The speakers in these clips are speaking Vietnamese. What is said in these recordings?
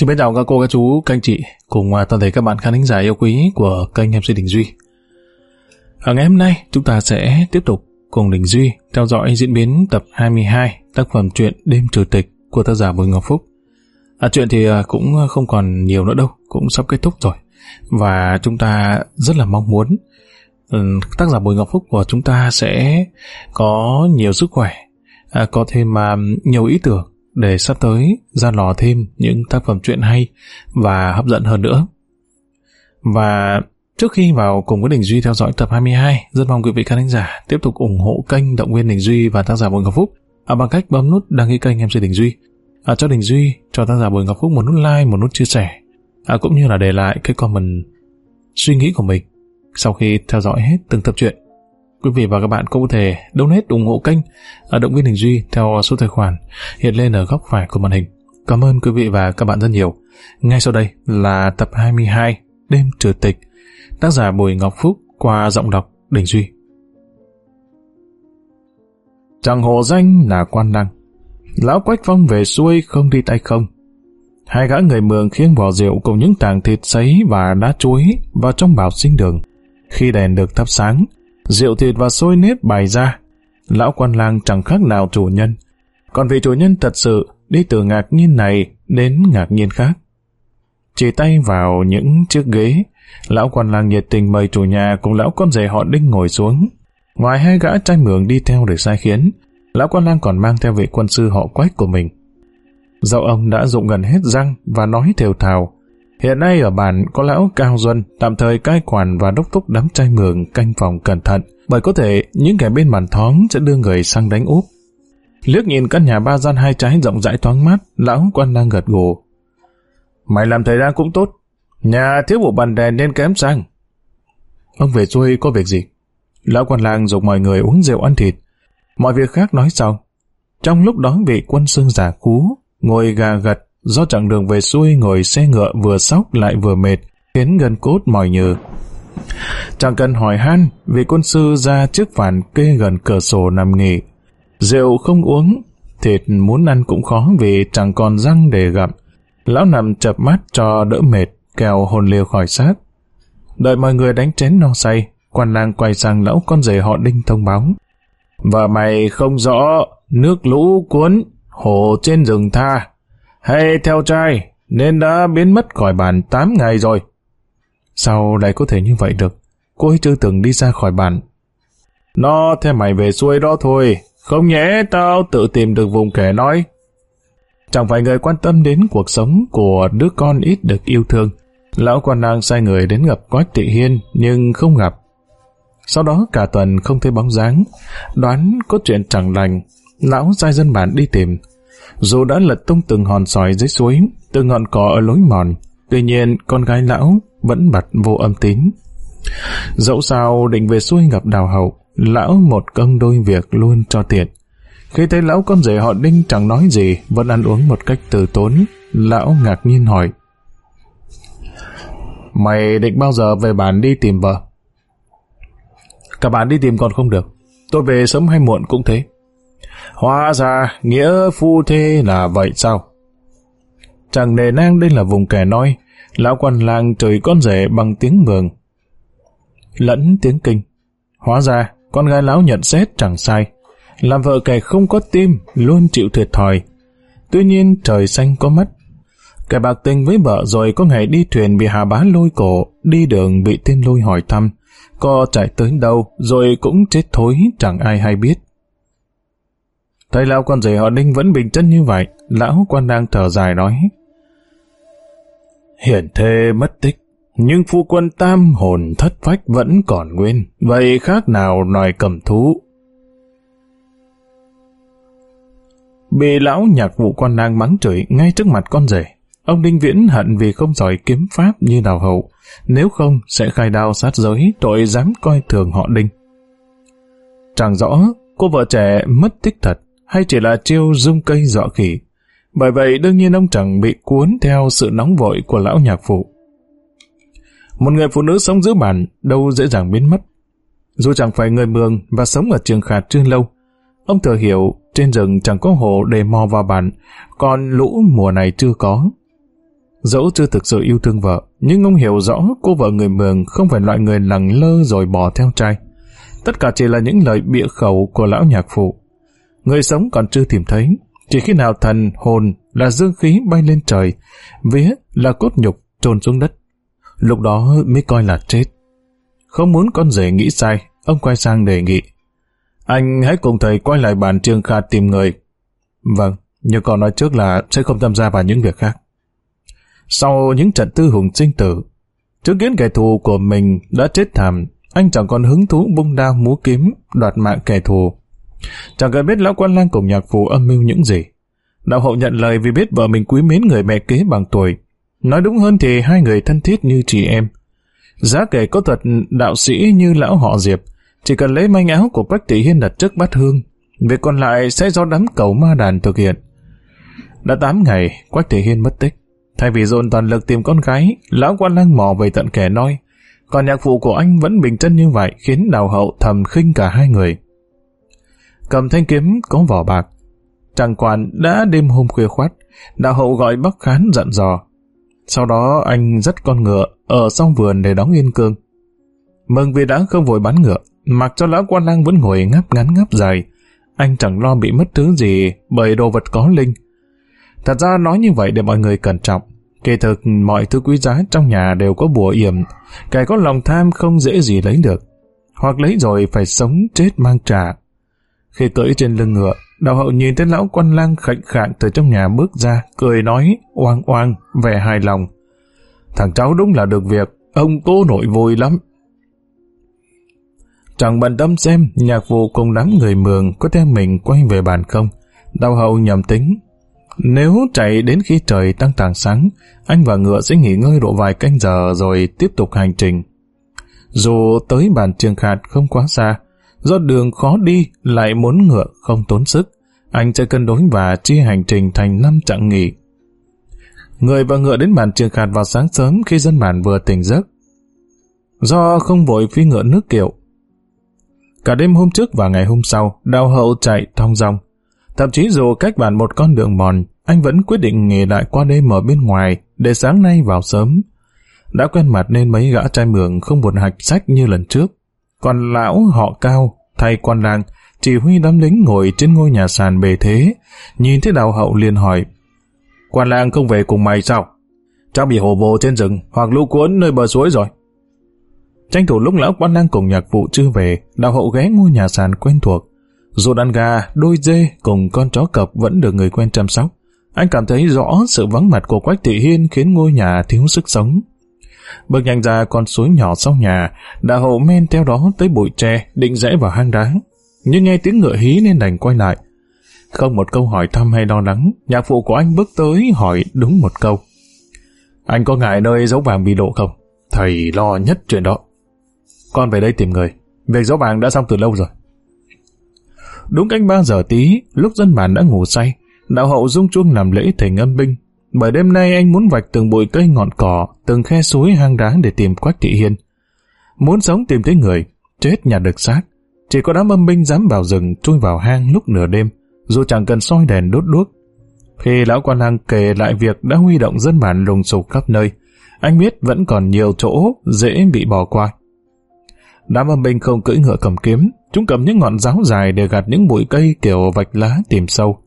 Xin biết chào các cô, các chú, các anh chị cùng à, toàn thể các bạn khán thính giả yêu quý của kênh MC Đình Duy. Ở ngày hôm nay chúng ta sẽ tiếp tục cùng Đình Duy theo dõi diễn biến tập 22 tác phẩm truyện Đêm Trừ Tịch của tác giả Bùi Ngọc Phúc. À, chuyện thì à, cũng không còn nhiều nữa đâu, cũng sắp kết thúc rồi. Và chúng ta rất là mong muốn ừ, tác giả Bùi Ngọc Phúc của chúng ta sẽ có nhiều sức khỏe, có thêm mà nhiều ý tưởng để sắp tới ra lò thêm những tác phẩm truyện hay và hấp dẫn hơn nữa. Và trước khi vào cùng với Đình Duy theo dõi tập 22, rất mong quý vị khán giả tiếp tục ủng hộ kênh động viên Đình Duy và tác giả Bùi Ngọc Phúc à, bằng cách bấm nút đăng ký kênh MC Đình Duy, à, cho Đình Duy, cho tác giả Bùi Ngọc Phúc một nút like, một nút chia sẻ, à, cũng như là để lại cái comment suy nghĩ của mình sau khi theo dõi hết từng tập truyện. Quý vị và các bạn cũng có thể donate ủng hộ kênh ở động viên Đình Duy theo số tài khoản hiện lên ở góc phải của màn hình. Cảm ơn quý vị và các bạn rất nhiều. Ngay sau đây là tập 22 Đêm Trừ Tịch tác giả Bùi Ngọc Phúc qua giọng đọc Đình Duy. Chẳng hồ danh là quan đăng. Lão Quách Phong về xuôi không đi tay không. Hai gã người mường khiêng vỏ rượu cùng những tàng thịt sấy và đá chuối vào trong bảo sinh đường. Khi đèn được thắp sáng, rượu thịt và xôi nếp bày ra. Lão quan lang chẳng khác nào chủ nhân. Còn vị chủ nhân thật sự đi từ ngạc nhiên này đến ngạc nhiên khác. Chỉ tay vào những chiếc ghế, lão quan lang nhiệt tình mời chủ nhà cùng lão con rể họ đinh ngồi xuống. Ngoài hai gã trai mường đi theo để sai khiến, lão quan lang còn mang theo vị quân sư họ quách của mình. Dạo ông đã dụng gần hết răng và nói thều thào, Hiện nay ở bản có lão Cao Duân tạm thời cai quản và đốc thúc đám trai mường canh phòng cẩn thận, bởi có thể những kẻ bên bản thóng sẽ đưa người sang đánh úp. Liếc nhìn căn nhà ba gian hai trái rộng rãi thoáng mát, lão quan đang gật gù. Mày làm thầy gian cũng tốt, nhà thiếu bộ bàn đèn nên kém sang. Ông về xuôi có việc gì? Lão quan lang dục mọi người uống rượu ăn thịt. Mọi việc khác nói sau. Trong lúc đó vị quân sương giả cú, ngồi gà gật do chặng đường về xuôi ngồi xe ngựa vừa sóc lại vừa mệt, khiến gân cốt mỏi nhừ. Chẳng cần hỏi han, vị quân sư ra trước phản kê gần cửa sổ nằm nghỉ. Rượu không uống, thịt muốn ăn cũng khó vì chẳng còn răng để gặm. Lão nằm chập mắt cho đỡ mệt, kèo hồn liều khỏi xác. Đợi mọi người đánh chén no say, quan lang quay sang lão con rể họ đinh thông báo. Và mày không rõ, nước lũ cuốn, hồ trên rừng tha, hay theo trai, nên đã biến mất khỏi bàn 8 ngày rồi. Sao lại có thể như vậy được? Cô ấy chưa từng đi ra khỏi bàn. Nó theo mày về xuôi đó thôi, không nhẽ tao tự tìm được vùng kẻ nói. Chẳng phải người quan tâm đến cuộc sống của đứa con ít được yêu thương. Lão quan đang sai người đến gặp Quách Thị Hiên nhưng không gặp. Sau đó cả tuần không thấy bóng dáng, đoán có chuyện chẳng lành. Lão sai dân bản đi tìm, dù đã lật tung từng hòn sỏi dưới suối, từng ngọn cỏ ở lối mòn, tuy nhiên con gái lão vẫn bật vô âm tín. Dẫu sao định về xuôi gặp đào hậu, lão một công đôi việc luôn cho tiện. Khi thấy lão con rể họ đinh chẳng nói gì, vẫn ăn uống một cách từ tốn, lão ngạc nhiên hỏi. Mày định bao giờ về bản đi tìm vợ? Cả bạn đi tìm còn không được. Tôi về sớm hay muộn cũng thế. Hóa ra, nghĩa phu thê là vậy sao? Chẳng nề nang đây là vùng kẻ nói, lão quan làng trời con rể bằng tiếng mường. Lẫn tiếng kinh. Hóa ra, con gái lão nhận xét chẳng sai. Làm vợ kẻ không có tim, luôn chịu thiệt thòi. Tuy nhiên trời xanh có mắt. Kẻ bạc tình với vợ rồi có ngày đi thuyền bị hà bá lôi cổ, đi đường bị tên lôi hỏi thăm. Co chạy tới đâu, rồi cũng chết thối, chẳng ai hay biết. Thầy lão con rể họ Đinh vẫn bình chân như vậy, lão quan đang thở dài nói. Hiển thê mất tích, nhưng phu quân tam hồn thất phách vẫn còn nguyên, vậy khác nào nòi cầm thú. Bị lão nhạc vụ quan đang mắng chửi ngay trước mặt con rể. Ông Đinh Viễn hận vì không giỏi kiếm pháp như đào hậu, nếu không sẽ khai đao sát giới tội dám coi thường họ Đinh. Chẳng rõ cô vợ trẻ mất tích thật, hay chỉ là chiêu dung cây dọa khỉ. Bởi vậy đương nhiên ông chẳng bị cuốn theo sự nóng vội của lão nhạc phụ. Một người phụ nữ sống giữa bản đâu dễ dàng biến mất. Dù chẳng phải người mường và sống ở trường khạt chưa lâu, ông thừa hiểu trên rừng chẳng có hồ để mò vào bản, còn lũ mùa này chưa có. Dẫu chưa thực sự yêu thương vợ, nhưng ông hiểu rõ cô vợ người Mường không phải loại người lẳng lơ rồi bỏ theo trai. Tất cả chỉ là những lời bịa khẩu của lão nhạc phụ. Người sống còn chưa tìm thấy, chỉ khi nào thần, hồn là dương khí bay lên trời, vía là cốt nhục trôn xuống đất. Lúc đó mới coi là chết. Không muốn con rể nghĩ sai, ông quay sang đề nghị. Anh hãy cùng thầy quay lại bàn trường kha tìm người. Vâng, như con nói trước là sẽ không tham gia vào những việc khác. Sau những trận tư hùng sinh tử, chứng kiến kẻ thù của mình đã chết thảm, anh chẳng còn hứng thú bung đao múa kiếm, đoạt mạng kẻ thù. Chẳng cần biết lão quan lang cùng nhạc phù âm mưu những gì. Đạo hậu nhận lời vì biết vợ mình quý mến người mẹ kế bằng tuổi. Nói đúng hơn thì hai người thân thiết như chị em. Giá kể có thuật đạo sĩ như lão họ Diệp, chỉ cần lấy manh áo của Quách Tỷ Hiên đặt trước bát hương, việc còn lại sẽ do đám cầu ma đàn thực hiện. Đã 8 ngày, Quách Tỷ Hiên mất tích. Thay vì dồn toàn lực tìm con gái, lão quan lang mò về tận kẻ nói, còn nhạc phụ của anh vẫn bình chân như vậy khiến đào hậu thầm khinh cả hai người. Cầm thanh kiếm có vỏ bạc. Chàng quản đã đêm hôm khuya khoát, đạo hậu gọi bác Khán dặn dò. Sau đó anh dắt con ngựa ở sau vườn để đóng yên cương. Mừng vì đã không vội bán ngựa, mặc cho lão quan lang vẫn ngồi ngáp ngắn ngáp dài. Anh chẳng lo bị mất thứ gì bởi đồ vật có linh. Thật ra nói như vậy để mọi người cẩn trọng. Kỳ thực mọi thứ quý giá trong nhà đều có bùa yểm, kẻ có lòng tham không dễ gì lấy được. Hoặc lấy rồi phải sống chết mang trả. Khi cưỡi trên lưng ngựa, đạo hậu nhìn thấy lão quan lang khạnh khạng từ trong nhà bước ra, cười nói, oang oang, vẻ hài lòng. Thằng cháu đúng là được việc, ông cố nội vui lắm. Chẳng bận tâm xem nhạc vụ cùng đám người mường có theo mình quay về bàn không. đào hậu nhầm tính, nếu chạy đến khi trời tăng tàng sáng, anh và ngựa sẽ nghỉ ngơi độ vài canh giờ rồi tiếp tục hành trình. Dù tới bàn trường khạt không quá xa, do đường khó đi lại muốn ngựa không tốn sức, anh sẽ cân đối và chia hành trình thành năm chặng nghỉ. Người và ngựa đến bàn trường khạt vào sáng sớm khi dân bản vừa tỉnh giấc. Do không vội phi ngựa nước kiệu. Cả đêm hôm trước và ngày hôm sau, đào hậu chạy thong dong. Thậm chí dù cách bản một con đường mòn, anh vẫn quyết định nghỉ lại qua đêm ở bên ngoài để sáng nay vào sớm. Đã quen mặt nên mấy gã trai mường không buồn hạch sách như lần trước. Còn lão họ cao, thay quan làng, chỉ huy đám lính ngồi trên ngôi nhà sàn bề thế, nhìn thấy đào hậu liền hỏi. Quan lang không về cùng mày sao? Chắc bị hồ vô trên rừng hoặc lũ cuốn nơi bờ suối rồi. Tranh thủ lúc lão quan lang cùng nhạc vụ chưa về, đào hậu ghé ngôi nhà sàn quen thuộc. Dù đàn gà, đôi dê cùng con chó cập vẫn được người quen chăm sóc. Anh cảm thấy rõ sự vắng mặt của Quách Thị Hiên khiến ngôi nhà thiếu sức sống. Bước nhanh ra con suối nhỏ sau nhà, đã hộ men theo đó tới bụi tre, định rẽ vào hang đá. Nhưng nghe tiếng ngựa hí nên đành quay lại. Không một câu hỏi thăm hay lo lắng, nhạc phụ của anh bước tới hỏi đúng một câu. Anh có ngại nơi dấu vàng bị lộ không? Thầy lo nhất chuyện đó. Con về đây tìm người. Việc dấu vàng đã xong từ lâu rồi. Đúng canh 3 giờ tí, lúc dân bản đã ngủ say, đạo hậu dung chuông làm lễ thỉnh âm binh. Bởi đêm nay anh muốn vạch từng bụi cây ngọn cỏ, từng khe suối hang đá để tìm Quách Thị Hiên. Muốn sống tìm thấy người, chết nhà được xác. Chỉ có đám âm binh dám vào rừng chui vào hang lúc nửa đêm, dù chẳng cần soi đèn đốt đuốc. Khi lão quan lang kể lại việc đã huy động dân bản lùng sục khắp nơi, anh biết vẫn còn nhiều chỗ dễ bị bỏ qua. Đám âm binh không cưỡi ngựa cầm kiếm, chúng cầm những ngọn giáo dài để gạt những bụi cây kiểu vạch lá tìm sâu.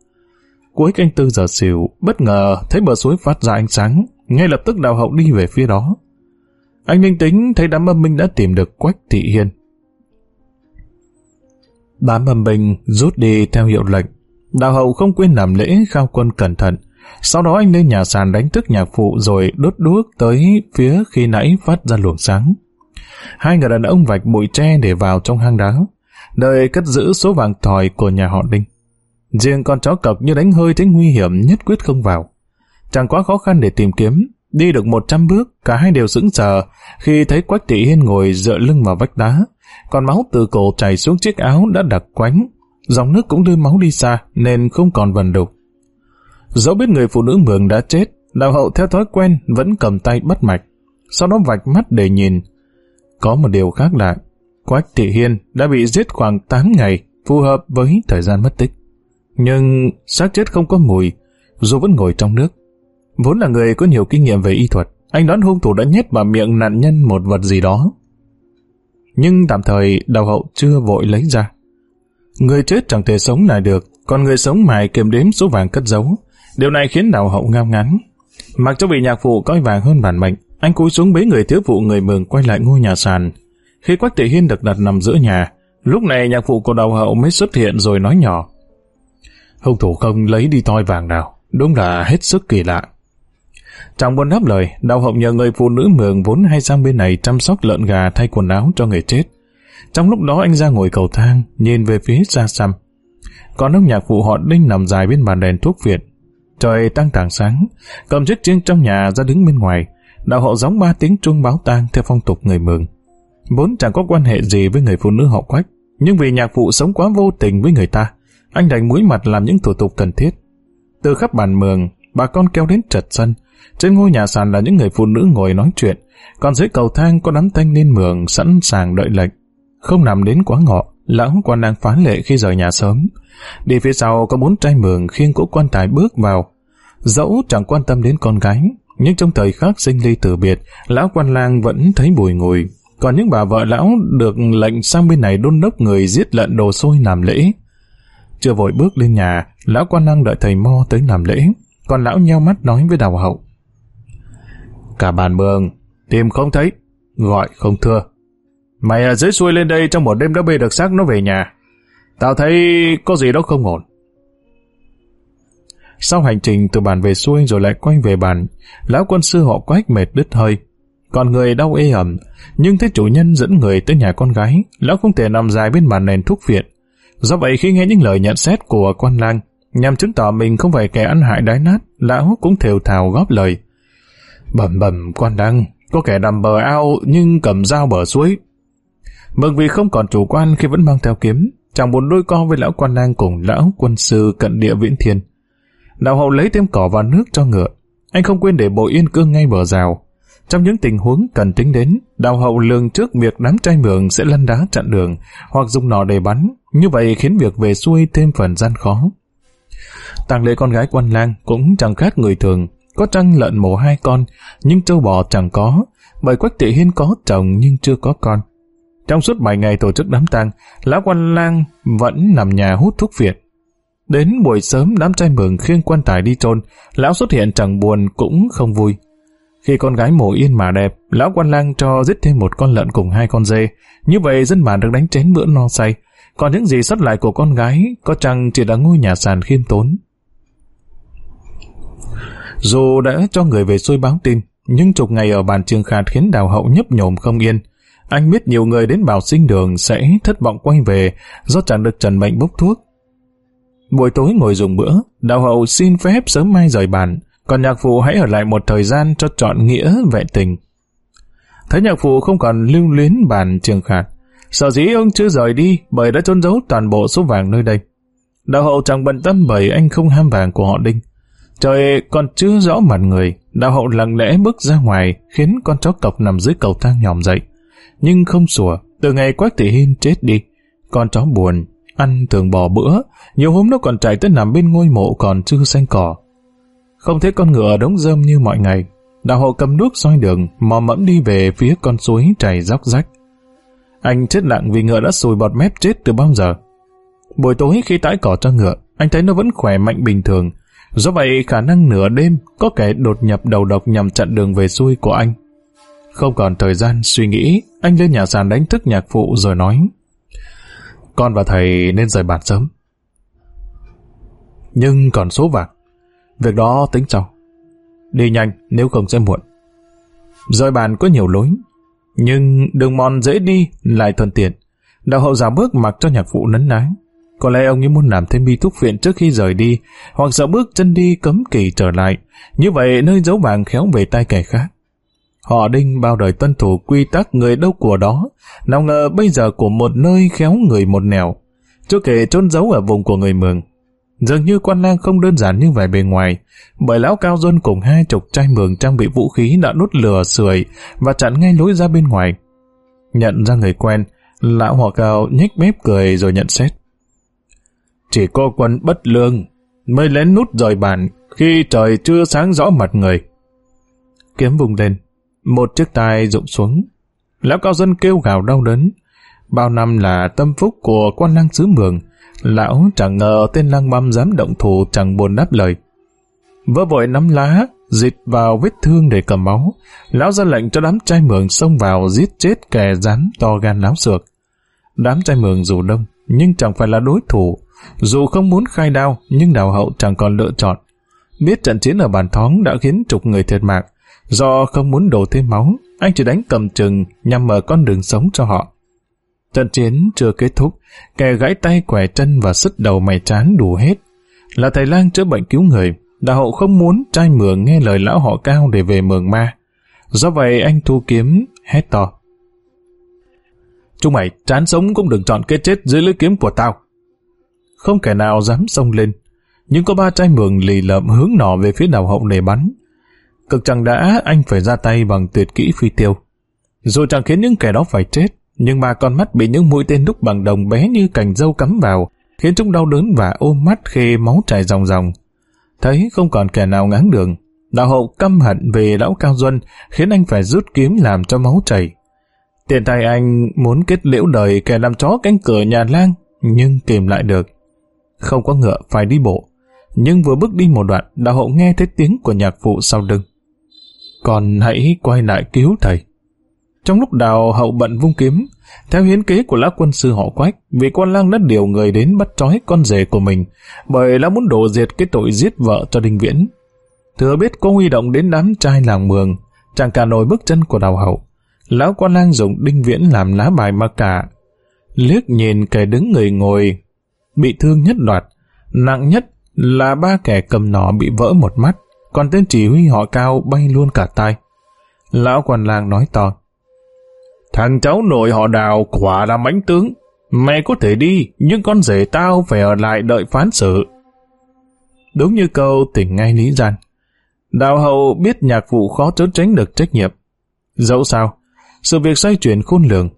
Cuối canh tư giờ xỉu, bất ngờ thấy bờ suối phát ra ánh sáng, ngay lập tức đào hậu đi về phía đó. Anh linh tính thấy đám âm binh đã tìm được Quách Thị Hiên. Đám âm binh rút đi theo hiệu lệnh. Đào hậu không quên làm lễ khao quân cẩn thận. Sau đó anh lên nhà sàn đánh thức nhạc phụ rồi đốt đuốc tới phía khi nãy phát ra luồng sáng. Hai người đàn ông vạch bụi tre để vào trong hang đá, đợi cất giữ số vàng thỏi của nhà họ Đinh. Riêng con chó cọc như đánh hơi thấy nguy hiểm nhất quyết không vào. Chẳng quá khó khăn để tìm kiếm, đi được 100 bước, cả hai đều sững sờ khi thấy Quách Thị Hiên ngồi dựa lưng vào vách đá, còn máu từ cổ chảy xuống chiếc áo đã đặc quánh. Dòng nước cũng đưa máu đi xa nên không còn vần đục. Dẫu biết người phụ nữ mường đã chết, đạo hậu theo thói quen vẫn cầm tay bắt mạch, sau đó vạch mắt để nhìn. Có một điều khác lạ, Quách Thị Hiên đã bị giết khoảng 8 ngày, phù hợp với thời gian mất tích. Nhưng xác chết không có mùi, dù vẫn ngồi trong nước. Vốn là người có nhiều kinh nghiệm về y thuật, anh đoán hung thủ đã nhét vào miệng nạn nhân một vật gì đó. Nhưng tạm thời đầu hậu chưa vội lấy ra. Người chết chẳng thể sống lại được, còn người sống mài kiềm đếm số vàng cất giấu. Điều này khiến đào hậu ngao ngán. Mặc cho vị nhạc phụ coi vàng hơn bản mệnh, anh cúi xuống bế người thiếu phụ người mừng quay lại ngôi nhà sàn. Khi Quách Thị Hiên được đặt nằm giữa nhà, lúc này nhạc phụ của đào hậu mới xuất hiện rồi nói nhỏ. Hung thủ không lấy đi toi vàng nào, đúng là hết sức kỳ lạ. Trong buôn đáp lời, đào hậu nhờ người phụ nữ mường vốn hay sang bên này chăm sóc lợn gà thay quần áo cho người chết. Trong lúc đó anh ra ngồi cầu thang, nhìn về phía xa xăm. Còn ông nhạc phụ họ Đinh nằm dài bên bàn đèn thuốc viện. Trời tăng tảng sáng, cầm chiếc chiêng trong nhà ra đứng bên ngoài. Đạo hậu gióng ba tiếng chuông báo tang theo phong tục người mường. Vốn chẳng có quan hệ gì với người phụ nữ họ quách, nhưng vì nhạc phụ sống quá vô tình với người ta, anh đành mũi mặt làm những thủ tục cần thiết. Từ khắp bàn mường, bà con kéo đến trật sân. Trên ngôi nhà sàn là những người phụ nữ ngồi nói chuyện, còn dưới cầu thang có đám thanh niên mường sẵn sàng đợi lệnh. Không nằm đến quá ngọ, lão quan đang phán lệ khi rời nhà sớm. Đi phía sau có bốn trai mường khiêng cỗ quan tài bước vào. Dẫu chẳng quan tâm đến con gái, nhưng trong thời khắc sinh ly từ biệt, lão quan lang vẫn thấy bùi ngùi. Còn những bà vợ lão được lệnh sang bên này đôn đốc người giết lợn đồ sôi làm lễ. Chưa vội bước lên nhà, lão quan năng đợi thầy mo tới làm lễ. Còn lão nheo mắt nói với đào hậu. Cả bàn mường, tìm không thấy, gọi không thưa. Mày ở dưới xuôi lên đây trong một đêm đã bê được xác nó về nhà. Tao thấy có gì đó không ổn. Sau hành trình từ bàn về xuôi rồi lại quay về bàn, lão quân sư họ quách mệt đứt hơi. Còn người đau ê ẩm, nhưng thấy chủ nhân dẫn người tới nhà con gái, lão không thể nằm dài bên bàn nền thuốc viện. Do vậy khi nghe những lời nhận xét của quan lang, nhằm chứng tỏ mình không phải kẻ ăn hại đái nát, lão cũng thều thào góp lời. Bẩm bẩm quan lang có kẻ nằm bờ ao nhưng cầm dao bờ suối. Mừng vì không còn chủ quan khi vẫn mang theo kiếm, chẳng muốn đôi co với lão quan lang cùng lão quân sư cận địa viễn thiên. Đạo hậu lấy thêm cỏ và nước cho ngựa. Anh không quên để bộ yên cương ngay bờ rào. Trong những tình huống cần tính đến, đạo hậu lường trước việc đám trai mường sẽ lăn đá chặn đường hoặc dùng nỏ để bắn, như vậy khiến việc về xuôi thêm phần gian khó. Tàng lễ con gái quan lang cũng chẳng khác người thường, có trăng lợn mổ hai con, nhưng trâu bò chẳng có, bởi Quách Thị Hiên có chồng nhưng chưa có con. Trong suốt 7 ngày tổ chức đám tang, lão quan lang vẫn nằm nhà hút thuốc phiện. Đến buổi sớm đám trai mừng khiêng quan tài đi chôn, lão xuất hiện chẳng buồn cũng không vui. Khi con gái mổ yên mà đẹp, lão quan lang cho giết thêm một con lợn cùng hai con dê. Như vậy dân bản được đánh chén bữa no say. Còn những gì sót lại của con gái có chăng chỉ là ngôi nhà sàn khiêm tốn. Dù đã cho người về xuôi báo tin, nhưng chục ngày ở bàn trường khạt khiến đào hậu nhấp nhổm không yên. Anh biết nhiều người đến bảo sinh đường sẽ thất vọng quay về do chẳng được trần mệnh bốc thuốc. Buổi tối ngồi dùng bữa, đào hậu xin phép sớm mai rời bàn, còn nhạc phụ hãy ở lại một thời gian cho chọn nghĩa vẹn tình. Thấy nhạc phụ không còn lưu luyến bàn trường khạt, sợ dĩ ông chưa rời đi bởi đã trôn giấu toàn bộ số vàng nơi đây. Đạo hậu chẳng bận tâm bởi anh không ham vàng của họ Đinh. Trời còn chưa rõ mặt người, đạo hậu lặng lẽ bước ra ngoài khiến con chó cọc nằm dưới cầu thang nhòm dậy. Nhưng không sủa, từ ngày Quách Thị Hiên chết đi, con chó buồn, ăn thường bỏ bữa, nhiều hôm nó còn chạy tới nằm bên ngôi mộ còn chưa xanh cỏ. Không thấy con ngựa đống rơm như mọi ngày, đạo hậu cầm đuốc soi đường, mò mẫm đi về phía con suối chảy róc rách. Anh chết lặng vì ngựa đã sùi bọt mép chết từ bao giờ. Buổi tối khi tải cỏ cho ngựa, anh thấy nó vẫn khỏe mạnh bình thường, Do vậy khả năng nửa đêm có kẻ đột nhập đầu độc nhằm chặn đường về xuôi của anh. Không còn thời gian suy nghĩ, anh lên nhà sàn đánh thức nhạc phụ rồi nói Con và thầy nên rời bàn sớm. Nhưng còn số vàng, việc đó tính sau. Đi nhanh nếu không sẽ muộn. Rời bàn có nhiều lối, nhưng đường mòn dễ đi lại thuận tiện. Đạo hậu giả bước mặc cho nhạc phụ nấn nái. Có lẽ ông ấy muốn làm thêm bi thuốc viện trước khi rời đi, hoặc sợ bước chân đi cấm kỳ trở lại. Như vậy nơi giấu vàng khéo về tay kẻ khác. Họ đinh bao đời tuân thủ quy tắc người đâu của đó, nào ngờ bây giờ của một nơi khéo người một nẻo. Chưa kể trôn giấu ở vùng của người mường. Dường như quan lang không đơn giản như vẻ bề ngoài, bởi lão cao dân cùng hai chục trai mường trang bị vũ khí đã đốt lửa sưởi và chặn ngay lối ra bên ngoài. Nhận ra người quen, lão họ cao nhếch mép cười rồi nhận xét. Chỉ có quân bất lương mới lén nút rời bàn, khi trời chưa sáng rõ mặt người. Kiếm vùng lên, một chiếc tai rụng xuống. Lão cao dân kêu gào đau đớn. Bao năm là tâm phúc của quan lang xứ mường, lão chẳng ngờ tên lăng băm dám động thủ chẳng buồn đáp lời. Vỡ vội nắm lá, dịt vào vết thương để cầm máu. Lão ra lệnh cho đám trai mường xông vào giết chết kẻ dám to gan láo xược. Đám trai mường dù đông, nhưng chẳng phải là đối thủ. Dù không muốn khai đao, nhưng đào hậu chẳng còn lựa chọn. Biết trận chiến ở bàn thóng đã khiến chục người thiệt mạng. Do không muốn đổ thêm máu, anh chỉ đánh cầm chừng nhằm mở con đường sống cho họ. Trận chiến chưa kết thúc, kẻ gãy tay quẻ chân và sứt đầu mày trán đủ hết. Là thầy lang chữa bệnh cứu người, đạo hậu không muốn trai mường nghe lời lão họ cao để về mường ma. Do vậy anh thu kiếm, hét to. Chúng mày chán sống cũng đừng chọn kết chết dưới lưỡi kiếm của tao. Không kẻ nào dám xông lên, nhưng có ba trai mường lì lợm hướng nỏ về phía đào hậu để bắn. Cực chẳng đã anh phải ra tay bằng tuyệt kỹ phi tiêu. Rồi chẳng khiến những kẻ đó phải chết, nhưng mà con mắt bị những mũi tên đúc bằng đồng bé như cành dâu cắm vào, khiến chúng đau đớn và ôm mắt khi máu chảy ròng ròng. Thấy không còn kẻ nào ngáng đường, đạo hậu căm hận về lão cao duân khiến anh phải rút kiếm làm cho máu chảy. Tiền tay anh muốn kết liễu đời kẻ làm chó cánh cửa nhà lang, nhưng kìm lại được. Không có ngựa phải đi bộ, nhưng vừa bước đi một đoạn, đạo hậu nghe thấy tiếng của nhạc phụ sau lưng. Còn hãy quay lại cứu thầy. Trong lúc đào hậu bận vung kiếm, theo hiến kế của lão quân sư họ quách, vị quan lang đã điều người đến bắt trói con rể của mình, bởi lão muốn đổ diệt cái tội giết vợ cho Đinh Viễn. Thừa biết có huy động đến đám trai làng mường, chẳng cả nổi bước chân của đào hậu. Lão quan lang dùng Đinh Viễn làm lá bài mà cả. Liếc nhìn kẻ đứng người ngồi, bị thương nhất loạt, nặng nhất là ba kẻ cầm nỏ bị vỡ một mắt, còn tên chỉ huy họ cao bay luôn cả tay Lão quan lang nói to, Thằng cháu nội họ đào quả là mãnh tướng. Mẹ có thể đi, nhưng con rể tao phải ở lại đợi phán xử. Đúng như câu tỉnh ngay lý gian. Đào hậu biết nhạc vụ khó trốn tránh được trách nhiệm. Dẫu sao, sự việc xoay chuyển khôn lường.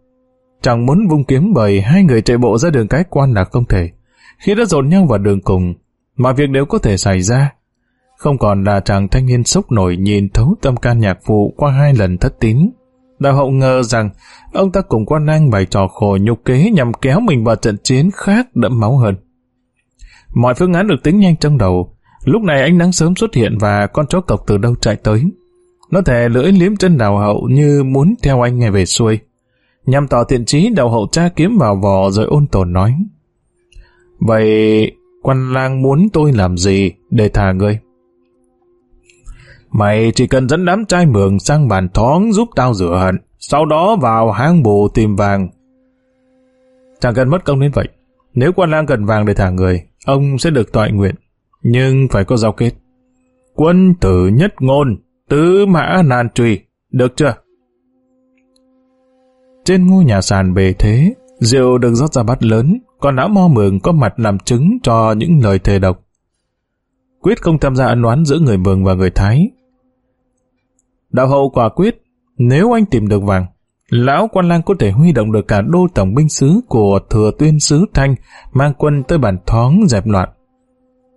Chẳng muốn vung kiếm bầy hai người chạy bộ ra đường cái quan là không thể. Khi đã dồn nhau vào đường cùng, mà việc đều có thể xảy ra. Không còn là chàng thanh niên sốc nổi nhìn thấu tâm can nhạc phụ qua hai lần thất tín. Đào hậu ngờ rằng, ông ta cùng quan anh bày trò khổ nhục kế nhằm kéo mình vào trận chiến khác đẫm máu hơn. Mọi phương án được tính nhanh trong đầu. Lúc này ánh nắng sớm xuất hiện và con chó cọc từ đâu chạy tới. Nó thè lưỡi liếm chân đào hậu như muốn theo anh ngày về xuôi. Nhằm tỏ thiện trí đào hậu tra kiếm vào vò rồi ôn tồn nói. Vậy quan lang muốn tôi làm gì để thả ngươi? Mày chỉ cần dẫn đám trai mường sang bàn thoáng giúp tao rửa hận, sau đó vào hang bù tìm vàng. Chẳng cần mất công đến vậy. Nếu quan lang cần vàng để thả người, ông sẽ được tọa nguyện. Nhưng phải có giao kết. Quân tử nhất ngôn, tứ mã nan truy. Được chưa? Trên ngôi nhà sàn bề thế, rượu được rót ra bát lớn, còn lão mo mường có mặt làm chứng cho những lời thề độc. Quyết không tham gia ân oán giữa người mường và người Thái, Đạo hậu quả quyết, nếu anh tìm được vàng, lão quan lang có thể huy động được cả đô tổng binh sứ của thừa tuyên sứ Thanh mang quân tới bản thoáng dẹp loạn.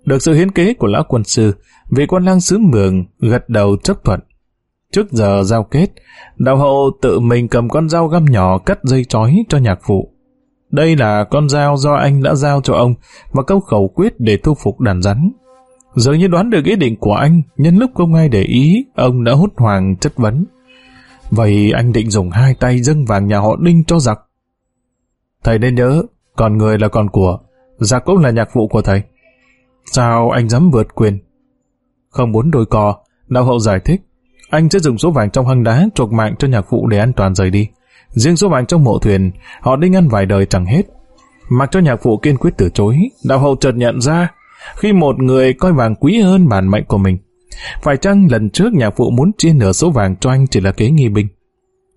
Được sự hiến kế của lão quân sư, vị quan lang sứ mường gật đầu chấp thuận. Trước giờ giao kết, đạo hậu tự mình cầm con dao găm nhỏ cắt dây chói cho nhạc phụ. Đây là con dao do anh đã giao cho ông và câu khẩu quyết để thu phục đàn rắn. Dường như đoán được ý định của anh, nhân lúc không ai để ý, ông đã hốt hoàng chất vấn. Vậy anh định dùng hai tay dâng vàng nhà họ Đinh cho giặc. Thầy nên nhớ, còn người là con của, giặc cũng là nhạc vụ của thầy. Sao anh dám vượt quyền? Không muốn đôi cò, đạo hậu giải thích, anh sẽ dùng số vàng trong hăng đá chuộc mạng cho nhạc vụ để an toàn rời đi. Riêng số vàng trong mộ thuyền, họ đinh ăn vài đời chẳng hết. Mặc cho nhạc vụ kiên quyết từ chối, đạo hậu chợt nhận ra khi một người coi vàng quý hơn bản mệnh của mình. Phải chăng lần trước nhà phụ muốn chia nửa số vàng cho anh chỉ là kế nghi binh?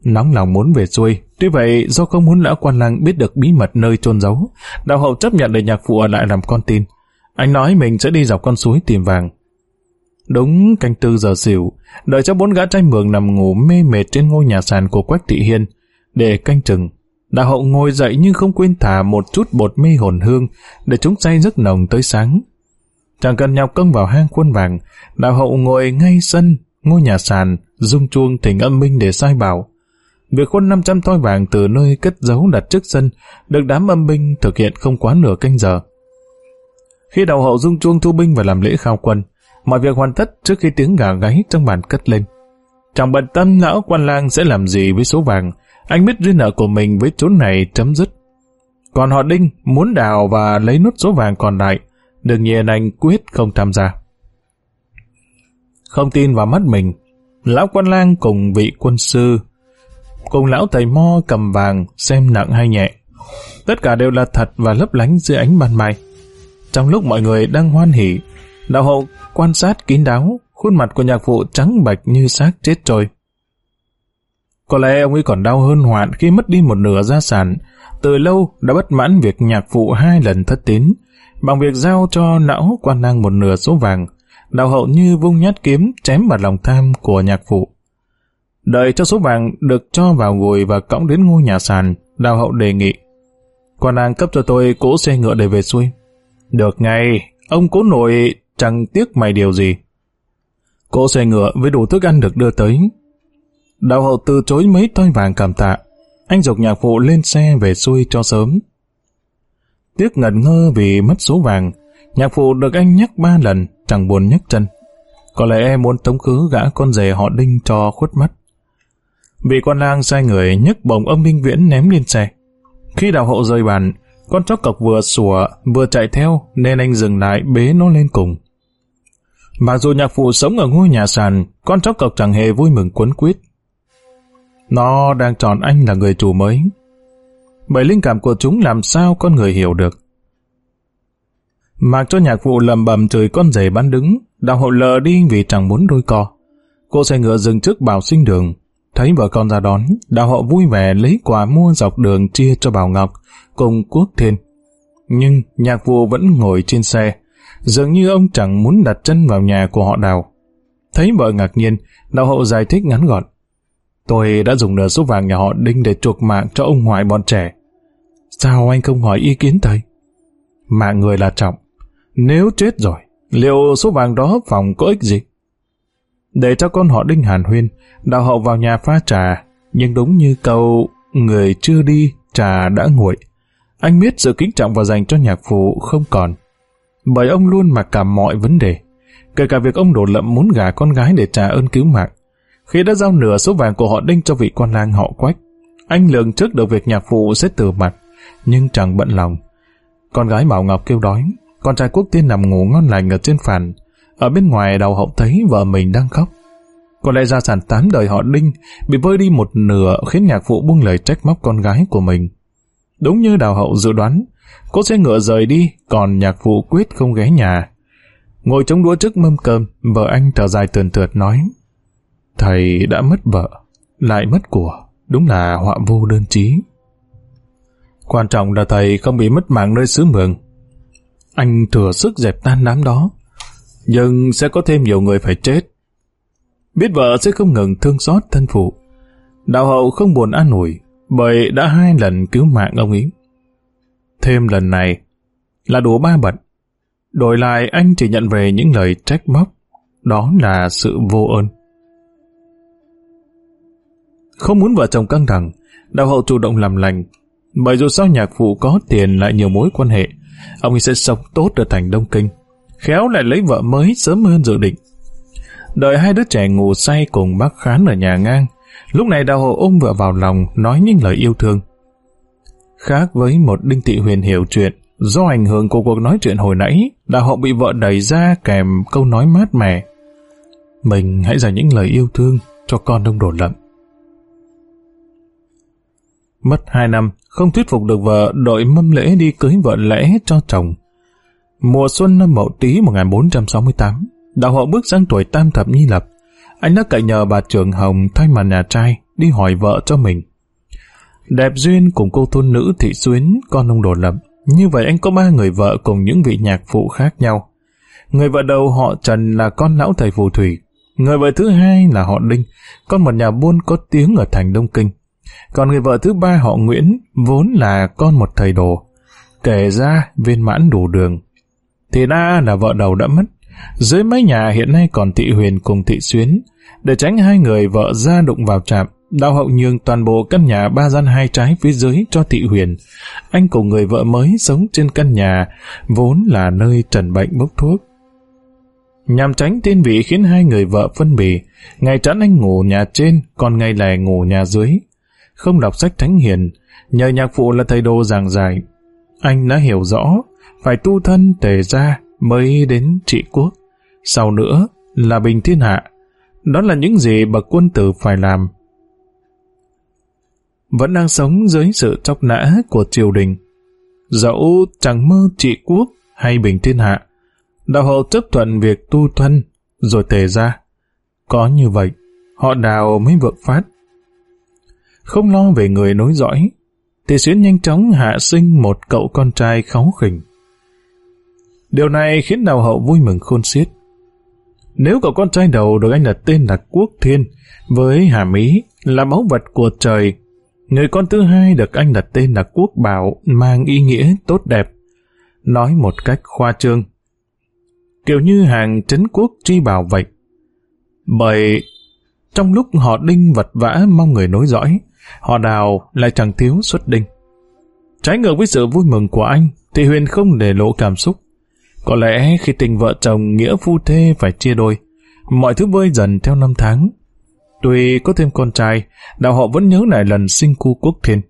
Nóng lòng muốn về xuôi, tuy vậy do không muốn lão quan lang biết được bí mật nơi chôn giấu, đạo hậu chấp nhận để nhạc phụ ở lại làm con tin. Anh nói mình sẽ đi dọc con suối tìm vàng. Đúng canh tư giờ xỉu, đợi cho bốn gã trai mường nằm ngủ mê mệt trên ngôi nhà sàn của Quách Thị Hiên, để canh chừng. Đạo hậu ngồi dậy nhưng không quên thả một chút bột mê hồn hương để chúng say rất nồng tới sáng chàng cần nhọc công vào hang khuôn vàng, đạo hậu ngồi ngay sân, ngôi nhà sàn, rung chuông thỉnh âm minh để sai bảo. Việc khuôn 500 toi vàng từ nơi cất giấu đặt trước sân được đám âm binh thực hiện không quá nửa canh giờ. Khi đầu hậu dung chuông thu binh và làm lễ khao quân, mọi việc hoàn tất trước khi tiếng gà gáy trong bàn cất lên. Chẳng bận tâm lão quan lang sẽ làm gì với số vàng, anh biết duyên nợ của mình với chốn này chấm dứt. Còn họ Đinh muốn đào và lấy nốt số vàng còn lại, đương nhiên anh quyết không tham gia. Không tin vào mắt mình, lão quan lang cùng vị quân sư, cùng lão thầy mo cầm vàng xem nặng hay nhẹ. Tất cả đều là thật và lấp lánh dưới ánh ban mai. Trong lúc mọi người đang hoan hỉ, đạo hậu quan sát kín đáo, khuôn mặt của nhạc phụ trắng bạch như xác chết trôi. Có lẽ ông ấy còn đau hơn hoạn khi mất đi một nửa gia sản, từ lâu đã bất mãn việc nhạc phụ hai lần thất tín, bằng việc giao cho não quan năng một nửa số vàng, đạo hậu như vung nhát kiếm chém vào lòng tham của nhạc phụ. Đợi cho số vàng được cho vào gùi và cõng đến ngôi nhà sàn, đạo hậu đề nghị. Quan năng cấp cho tôi cỗ xe ngựa để về xuôi. Được ngay, ông cố nội chẳng tiếc mày điều gì. Cỗ xe ngựa với đủ thức ăn được đưa tới. Đạo hậu từ chối mấy toi vàng cảm tạ. Anh dục nhạc phụ lên xe về xuôi cho sớm. Tiếc ngẩn ngơ vì mất số vàng, nhạc phụ được anh nhắc ba lần, chẳng buồn nhấc chân. Có lẽ em muốn tống khứ gã con rể họ đinh cho khuất mắt. Vị quan lang sai người nhấc bồng ông Minh Viễn ném lên xe. Khi đào hộ rơi bàn, con chó cọc vừa sủa, vừa chạy theo, nên anh dừng lại bế nó lên cùng. Mặc dù nhạc phụ sống ở ngôi nhà sàn, con chó cọc chẳng hề vui mừng quấn quýt. Nó đang chọn anh là người chủ mới. Bởi linh cảm của chúng làm sao con người hiểu được. Mặc cho nhạc vụ lầm bầm chửi con rể bán đứng, đào hộ lờ đi vì chẳng muốn đôi co. Cô xe ngựa dừng trước bảo sinh đường, thấy vợ con ra đón, đào hộ vui vẻ lấy quà mua dọc đường chia cho Bảo Ngọc, cùng Quốc Thiên. Nhưng nhạc vụ vẫn ngồi trên xe, dường như ông chẳng muốn đặt chân vào nhà của họ đào. Thấy vợ ngạc nhiên, đào hậu giải thích ngắn gọn. Tôi đã dùng nửa số vàng nhà họ Đinh để chuộc mạng cho ông ngoại bọn trẻ. Sao anh không hỏi ý kiến thầy? Mạng người là trọng. Nếu chết rồi, liệu số vàng đó phòng có ích gì? Để cho con họ Đinh Hàn Huyên, đạo hậu vào nhà pha trà, nhưng đúng như câu người chưa đi, trà đã nguội. Anh biết sự kính trọng và dành cho nhạc phụ không còn. Bởi ông luôn mặc cảm mọi vấn đề. Kể cả việc ông đổ lậm muốn gả con gái để trả ơn cứu mạng. Khi đã giao nửa số vàng của họ đinh cho vị quan lang họ quách, anh lường trước được việc nhạc phụ sẽ từ mặt, nhưng chẳng bận lòng. Con gái Bảo Ngọc kêu đói, con trai quốc tiên nằm ngủ ngon lành ở trên phản. Ở bên ngoài đầu hậu thấy vợ mình đang khóc. Có lẽ gia sản tám đời họ đinh bị vơi đi một nửa khiến nhạc phụ buông lời trách móc con gái của mình. Đúng như đào hậu dự đoán, cô sẽ ngựa rời đi, còn nhạc phụ quyết không ghé nhà. Ngồi chống đũa trước mâm cơm, vợ anh thở dài tườn tượt nói, Thầy đã mất vợ, lại mất của, đúng là họa vô đơn chí. Quan trọng là thầy không bị mất mạng nơi xứ mường. Anh thừa sức dẹp tan đám đó, nhưng sẽ có thêm nhiều người phải chết. Biết vợ sẽ không ngừng thương xót thân phụ. Đạo hậu không buồn an ủi, bởi đã hai lần cứu mạng ông ấy. Thêm lần này là đủ ba bận. Đổi lại anh chỉ nhận về những lời trách móc, đó là sự vô ơn. Không muốn vợ chồng căng thẳng, đạo hậu chủ động làm lành, bởi dù sao nhạc phụ có tiền lại nhiều mối quan hệ, ông ấy sẽ sống tốt ở thành Đông Kinh, khéo lại lấy vợ mới sớm hơn dự định. Đợi hai đứa trẻ ngủ say cùng bác khán ở nhà ngang, Lúc này đào hộ ôm vợ vào lòng, nói những lời yêu thương. Khác với một đinh thị huyền hiểu chuyện, do ảnh hưởng của cuộc nói chuyện hồi nãy, đào hộ bị vợ đẩy ra kèm câu nói mát mẻ. Mình hãy dành những lời yêu thương cho con đông đổ lậm. Mất hai năm, không thuyết phục được vợ đội mâm lễ đi cưới vợ lẽ cho chồng. Mùa xuân năm Mậu Tý 1468, đạo họ bước sang tuổi tam thập nhi lập, anh đã cậy nhờ bà trưởng Hồng thay mặt nhà trai đi hỏi vợ cho mình. Đẹp duyên cùng cô thôn nữ Thị Xuyến, con ông Đồ Lập. Như vậy anh có ba người vợ cùng những vị nhạc phụ khác nhau. Người vợ đầu họ Trần là con lão thầy phù thủy. Người vợ thứ hai là họ Đinh, con một nhà buôn có tiếng ở thành Đông Kinh. Còn người vợ thứ ba họ Nguyễn, vốn là con một thầy đồ. Kể ra viên mãn đủ đường. Thì Na là vợ đầu đã mất. Dưới mái nhà hiện nay còn thị huyền cùng thị xuyến. Để tránh hai người vợ ra đụng vào chạm, đào hậu nhường toàn bộ căn nhà ba gian hai trái phía dưới cho thị huyền. Anh cùng người vợ mới sống trên căn nhà, vốn là nơi trần bệnh bốc thuốc. Nhằm tránh tiên vị khiến hai người vợ phân bì, ngày chẵn anh ngủ nhà trên, còn ngày lẻ ngủ nhà dưới. Không đọc sách thánh hiền, nhờ nhạc phụ là thầy đồ giảng giải. Anh đã hiểu rõ, phải tu thân tề ra mới đến trị quốc. Sau nữa là bình thiên hạ. Đó là những gì bậc quân tử phải làm. Vẫn đang sống dưới sự chóc nã của triều đình. Dẫu chẳng mơ trị quốc hay bình thiên hạ, đạo hậu chấp thuận việc tu thân rồi tề ra. Có như vậy, họ đào mới vượng phát. Không lo về người nối dõi, thì xuyến nhanh chóng hạ sinh một cậu con trai kháu khỉnh. Điều này khiến đào hậu vui mừng khôn xiết. Nếu cậu con trai đầu được anh đặt tên là Quốc Thiên, với hàm ý là báu vật của trời, người con thứ hai được anh đặt tên là Quốc Bảo mang ý nghĩa tốt đẹp. Nói một cách khoa trương, kiểu như hàng trấn quốc tri bảo vậy. Bởi trong lúc họ đinh vật vã mong người nối dõi, họ đào lại chẳng thiếu xuất đinh. Trái ngược với sự vui mừng của anh, thì Huyền không để lộ cảm xúc. Có lẽ khi tình vợ chồng nghĩa phu thê phải chia đôi, mọi thứ vơi dần theo năm tháng. Tuy có thêm con trai, đạo họ vẫn nhớ lại lần sinh cu quốc thiên.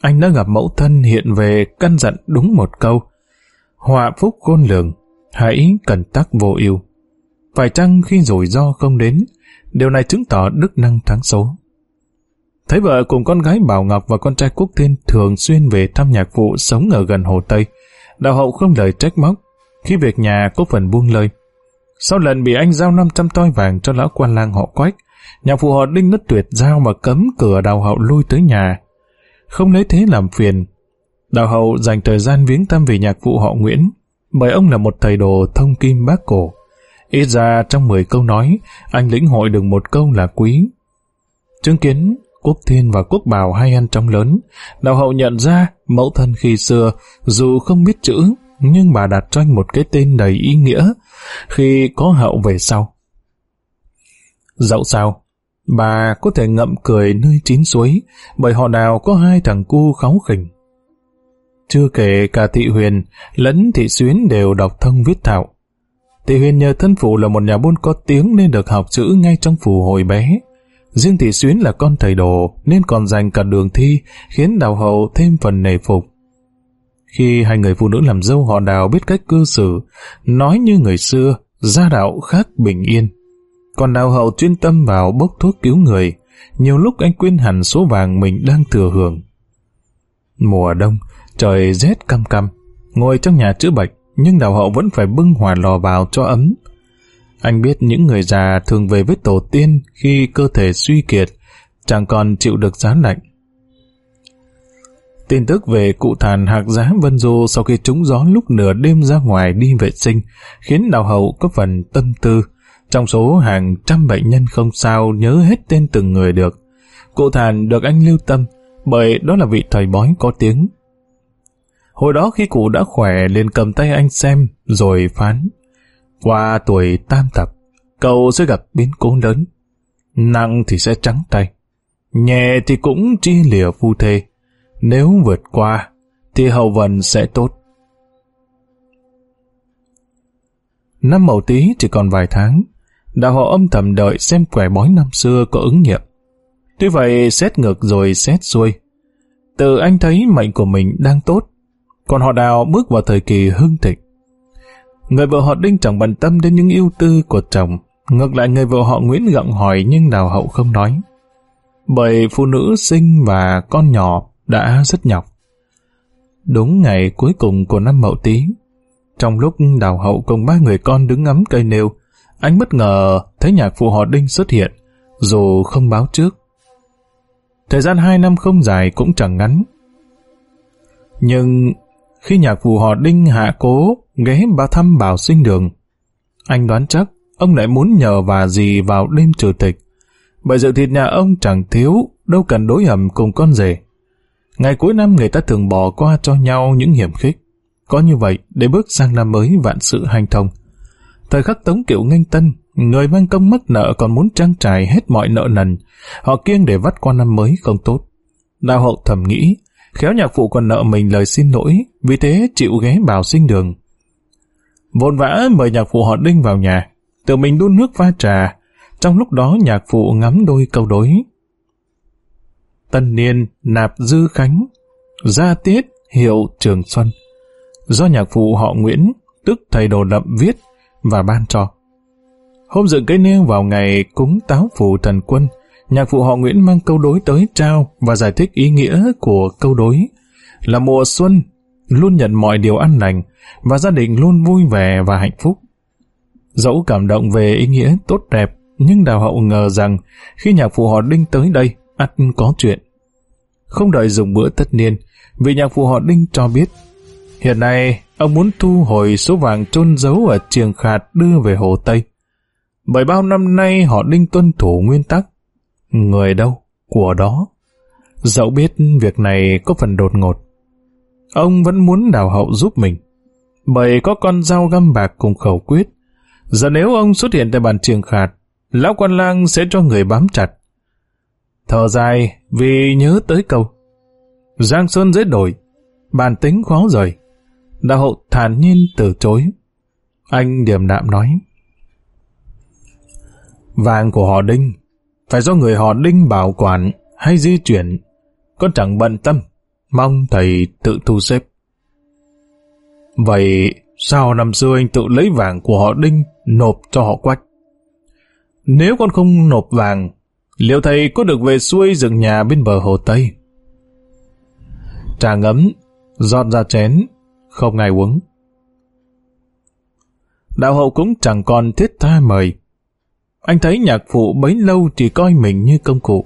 Anh đã gặp mẫu thân hiện về căn dặn đúng một câu. Họa phúc khôn lường, hãy cẩn tắc vô yêu. Phải chăng khi rủi ro không đến, điều này chứng tỏ đức năng thắng số. Thấy vợ cùng con gái Bảo Ngọc và con trai Quốc Thiên thường xuyên về thăm nhạc phụ sống ở gần Hồ Tây, đào hậu không lời trách móc, khi việc nhà có phần buông lời. Sau lần bị anh giao 500 toi vàng cho lão quan lang họ quách, nhà phụ họ đinh nứt tuyệt giao mà cấm cửa đào hậu lui tới nhà. Không lấy thế làm phiền. Đào hậu dành thời gian viếng thăm về nhạc phụ họ Nguyễn, bởi ông là một thầy đồ thông kim bác cổ. Ít ra trong 10 câu nói, anh lĩnh hội được một câu là quý. Chứng kiến Quốc Thiên và Quốc Bảo hay ăn trong lớn, đào hậu nhận ra mẫu thân khi xưa dù không biết chữ nhưng bà đặt cho anh một cái tên đầy ý nghĩa khi có hậu về sau. Dẫu sao, bà có thể ngậm cười nơi chín suối bởi họ đào có hai thằng cu kháu khỉnh. Chưa kể cả thị huyền lẫn thị xuyến đều đọc thông viết thạo. Thị huyền nhờ thân phụ là một nhà buôn có tiếng nên được học chữ ngay trong phủ hồi bé. Riêng thị xuyến là con thầy đồ nên còn dành cả đường thi khiến đào hậu thêm phần nề phục. Khi hai người phụ nữ làm dâu họ đào biết cách cư xử, nói như người xưa, gia đạo khác bình yên. Còn đào hậu chuyên tâm vào bốc thuốc cứu người, nhiều lúc anh quên hẳn số vàng mình đang thừa hưởng. Mùa đông, trời rét căm căm, ngồi trong nhà chữa bệnh, nhưng đào hậu vẫn phải bưng hỏa lò vào cho ấm. Anh biết những người già thường về với tổ tiên khi cơ thể suy kiệt, chẳng còn chịu được giá lạnh. Tin tức về cụ thàn hạc giá Vân Du sau khi trúng gió lúc nửa đêm ra ngoài đi vệ sinh khiến đào hậu có phần tâm tư. Trong số hàng trăm bệnh nhân không sao nhớ hết tên từng người được. Cụ thàn được anh lưu tâm bởi đó là vị thầy bói có tiếng. Hồi đó khi cụ đã khỏe liền cầm tay anh xem rồi phán. Qua tuổi tam thập, cậu sẽ gặp biến cố lớn. Nặng thì sẽ trắng tay. Nhẹ thì cũng chi lìa phu thê nếu vượt qua, thì hậu vận sẽ tốt. Năm mậu tí chỉ còn vài tháng, đạo họ âm thầm đợi xem quẻ bói năm xưa có ứng nghiệm. Tuy vậy xét ngược rồi xét xuôi. Từ anh thấy mệnh của mình đang tốt, còn họ đào bước vào thời kỳ hưng thịnh. Người vợ họ Đinh chẳng bận tâm đến những ưu tư của chồng, ngược lại người vợ họ Nguyễn gặng hỏi nhưng đào hậu không nói. Bởi phụ nữ sinh và con nhỏ đã rất nhọc. Đúng ngày cuối cùng của năm Mậu Tý, trong lúc đào hậu cùng ba người con đứng ngắm cây nêu, anh bất ngờ thấy nhạc phụ họ Đinh xuất hiện, dù không báo trước. Thời gian hai năm không dài cũng chẳng ngắn. Nhưng khi nhạc phụ họ Đinh hạ cố ghé bà thăm bảo sinh đường, anh đoán chắc ông lại muốn nhờ và gì vào đêm trừ tịch. Bởi dự thịt nhà ông chẳng thiếu, đâu cần đối hầm cùng con rể. Ngày cuối năm người ta thường bỏ qua cho nhau những hiểm khích. Có như vậy để bước sang năm mới vạn sự hành thông. Thời khắc tống kiệu nghênh tân, người mang công mắc nợ còn muốn trang trải hết mọi nợ nần. Họ kiêng để vắt qua năm mới không tốt. Đào hậu thầm nghĩ, khéo nhạc phụ còn nợ mình lời xin lỗi, vì thế chịu ghé vào sinh đường. Vội vã mời nhạc phụ họ Đinh vào nhà, tự mình đun nước pha trà, trong lúc đó nhạc phụ ngắm đôi câu đối. Tân niên nạp dư khánh, gia tiết hiệu trường xuân. Do nhạc phụ họ Nguyễn, tức thầy đồ đậm viết và ban cho. Hôm dựng cây nêu vào ngày cúng táo phụ thần quân, nhạc phụ họ Nguyễn mang câu đối tới trao và giải thích ý nghĩa của câu đối là mùa xuân luôn nhận mọi điều ăn lành và gia đình luôn vui vẻ và hạnh phúc. Dẫu cảm động về ý nghĩa tốt đẹp, nhưng đào hậu ngờ rằng khi nhạc phụ họ Đinh tới đây, ắt có chuyện. Không đợi dùng bữa tất niên, vị nhạc phụ họ Đinh cho biết, hiện nay ông muốn thu hồi số vàng trôn giấu ở trường khạt đưa về Hồ Tây. Bởi bao năm nay họ Đinh tuân thủ nguyên tắc, người đâu, của đó. Dẫu biết việc này có phần đột ngột, ông vẫn muốn đào hậu giúp mình. Bởi có con dao găm bạc cùng khẩu quyết, giờ nếu ông xuất hiện tại bàn trường khạt, lão quan lang sẽ cho người bám chặt. Thở dài vì nhớ tới câu. Giang Sơn dễ đổi, bàn tính khó rời. Đào hậu thản nhiên từ chối. Anh điềm đạm nói. Vàng của họ Đinh, phải do người họ Đinh bảo quản hay di chuyển, con chẳng bận tâm, mong thầy tự thu xếp. Vậy sao năm xưa anh tự lấy vàng của họ Đinh nộp cho họ Quách? Nếu con không nộp vàng, liệu thầy có được về xuôi dựng nhà bên bờ hồ Tây? Trà ngấm, giọt ra chén, không ai uống. Đạo hậu cũng chẳng còn thiết tha mời. Anh thấy nhạc phụ bấy lâu chỉ coi mình như công cụ.